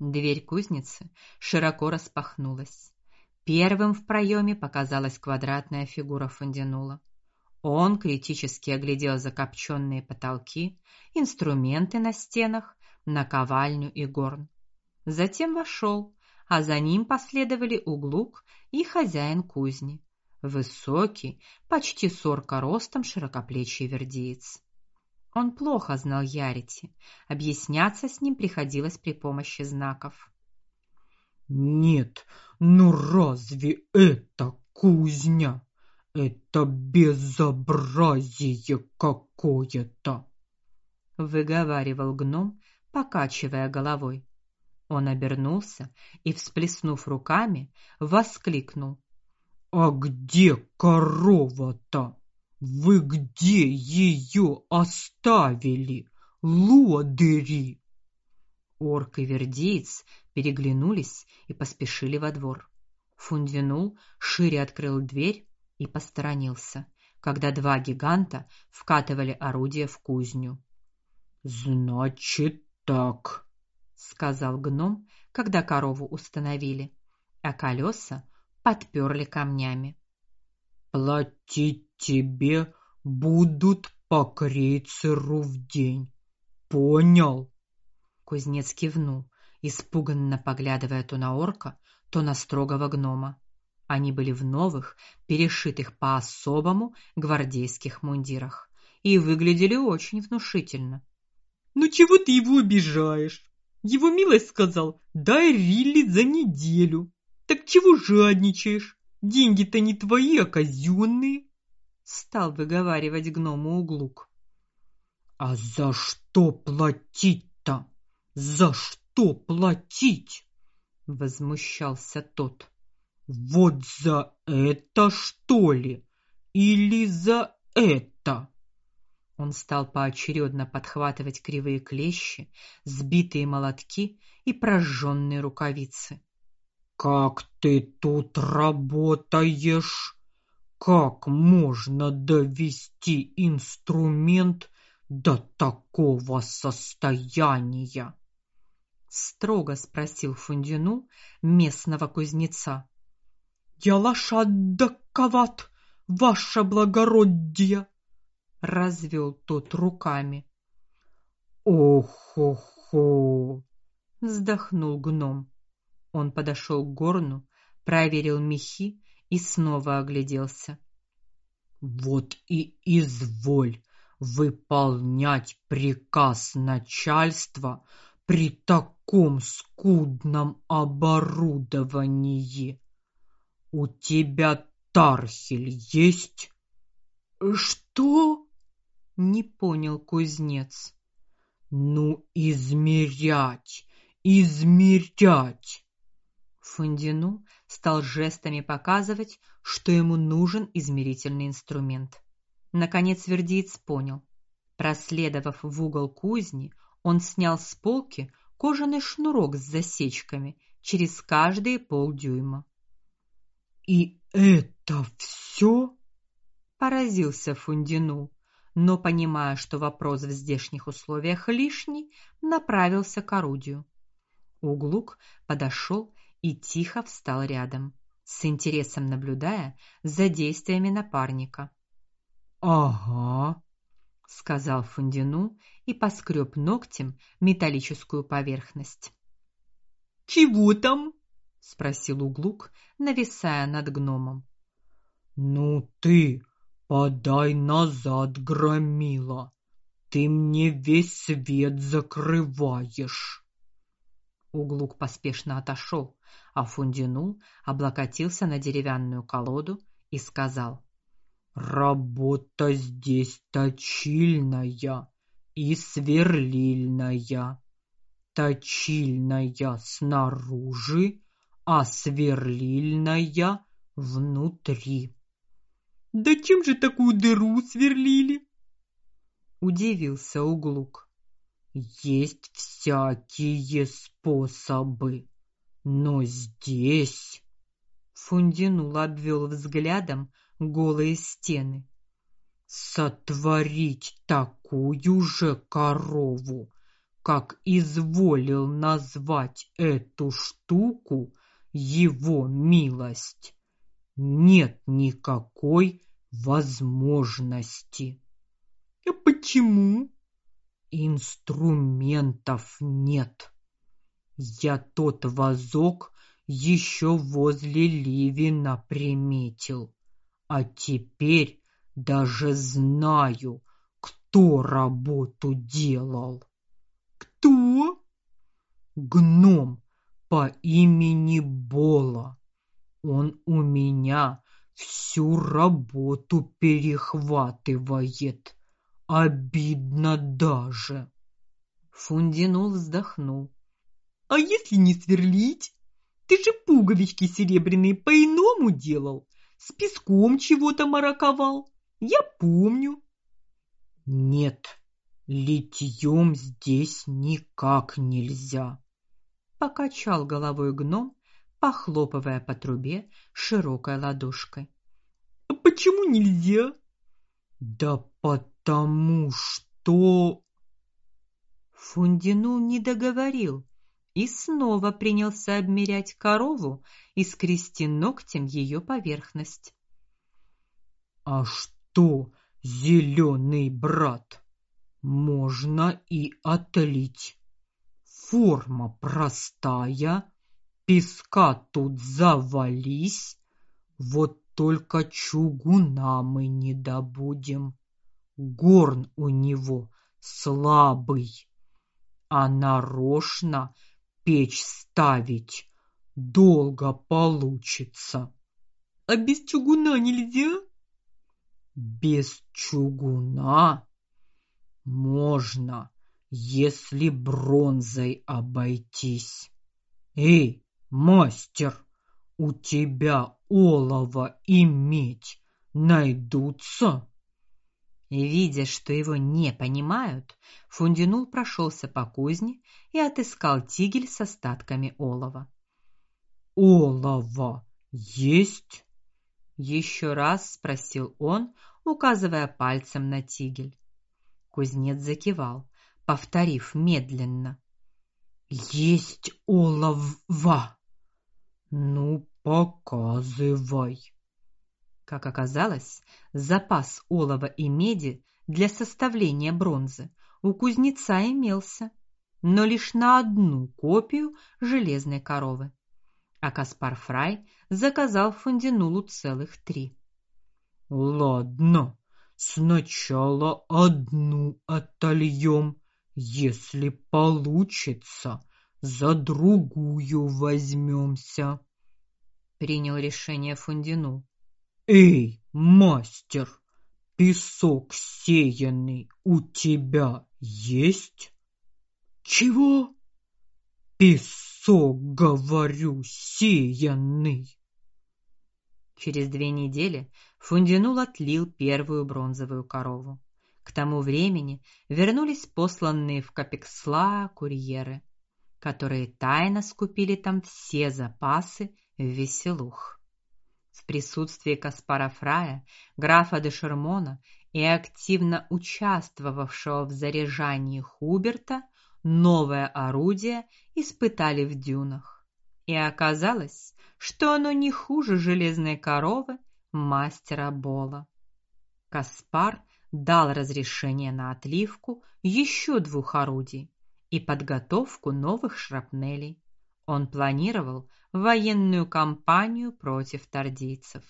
Дверь кузницы широко распахнулась. Первым в проеме показалась квадратная фигура Фандинула. Он критически оглядел закопченные потолки, инструменты на стенах, наковальню и горн. Затем вошел, а за ним последовали Углук и хозяин кузни, высокий, почти сорка ростом широкоплечий вердиец. Он плохо знал Ярити, объясняться с ним приходилось при помощи знаков. Нет, ну разве это кузня? Это безобразие какое-то, выговаривал гном, покачивая головой. Он обернулся и, всплеснув руками, воскликнул: "А где корова-то? Вы где ее оставили, лодыри?" Орк и вердиец переглянулись и поспешили во двор. Фундвинул шире открыл дверь и посторонился, когда два гиганта вкатывали орудие в кузню. Значит так, сказал гном, когда корову установили, а колеса подперли камнями. Платить тебе будут по крейцеру в день. Понял? Кузнец кивнул, испуганно поглядывая то на орка, то на строгого гнома. Они были в новых, перешитых по-особому гвардейских мундирах и выглядели очень внушительно. Ну чего ты его обижаешь? Его милость сказал: "Дай Рилли за неделю". Так чего жадничаешь? Деньги-то не твои, а казённые. Стал выговаривать гному Углук. А за что платить-то? За что платить? возмущался тот. Вот за это что ли? Или за это? Он стал поочередно подхватывать кривые клещи, сбитые молотки и прожженные рукавицы. Как ты тут работаешь? Как можно довести инструмент до такого состояния? строго спросил Фундину местного кузнеца. Я лошадоковат, ваше благородие, развел тот руками. Ох-хо-хо, вздохнул гном. Он подошел к горну, проверил мехи и снова огляделся. Вот и изволь выполнять приказ начальства при таком скудном оборудовании. У тебя тархель есть? Что? Не понял кузнец. Ну, измерять, измерять. Фундину стал жестами показывать, что ему нужен измерительный инструмент. Наконец вердиец понял. Проследовав в угол кузни, он снял с полки кожаный шнурок с засечками через каждые полдюйма. И это все? Поразился Фундину, но понимая, что вопрос в здешних условиях лишний, направился к орудию. Углук подошел и тихо встал рядом, с интересом наблюдая за действиями напарника. Ага, сказал Фундину и поскреб ногтем металлическую поверхность. Чего там? спросил Углук, нависая над гномом. Ну ты подай назад, громила. Ты мне весь свет закрываешь. Углук поспешно отошел, а Фундину облокотился на деревянную колоду и сказал: Работа здесь точильная и сверлильная. Точильная снаружи, а сверлильная внутри. Да чем же такую дыру сверлили? Удивился Углук. Есть всякие способы, но здесь Фундинул обвел взглядом голые стены. Сотворить такую же корову, как изволил назвать эту штуку его милость, нет никакой возможности. А почему? Инструментов нет. Я тот вазок еще возле Ливина приметил, а теперь даже знаю, кто работу делал. Кто? Гном по имени Бола. Он у меня всю работу перехватывает. Обидно даже. Фундинул вздохнул. А если не сверлить? Ты же пуговички серебряные по-иному делал. С песком чего-то мараковал. Я помню. Нет, литьем здесь никак нельзя. Покачал головой гном, похлопывая по трубе широкой ладошкой. А почему нельзя? Да потому что Фундинул не договорил и снова принялся обмерять корову и скрести ногтем ее поверхность. А что, зеленый брат, можно и отлить. Форма простая, песка тут завались, вот только чугуна мы не добудем. Горн у него слабый, а нарочно печь ставить долго получится. А без чугуна нельзя? Без чугуна можно, если бронзой обойтись. Эй, мастер, у тебя олово и медь найдутся? Видя, что его не понимают, Фундинул прошелся по кузне и отыскал тигель с остатками олова. Олово есть? Еще раз спросил он, указывая пальцем на тигель. Кузнец закивал, повторив медленно: "Есть олово". Ну, показывай. Как оказалось, запас олова и меди для составления бронзы у кузнеца имелся, но лишь на одну копию железной коровы. А Каспар Фрай заказал Фундинулу целых три. Ладно, сначала одну отольем, если получится, за другую возьмемся. Принял решение Фундинул. Эй, мастер, песок сеянный у тебя есть? Чего? Песок, говорю, сеянный. Через две недели Фундинул отлил первую бронзовую корову. К тому времени вернулись посланные в Капексла курьеры, которые тайно скупили там все запасы веселух в присутствии Каспара Фрая, графа де Шермона и активно участвовавшего в заряжании Хуберта, новое орудие испытали в дюнах. И оказалось, что оно не хуже железной коровы мастера Бола. Каспар дал разрешение на отливку еще двух орудий и подготовку новых шрапнелей. Он планировал военную кампанию против тордийцев.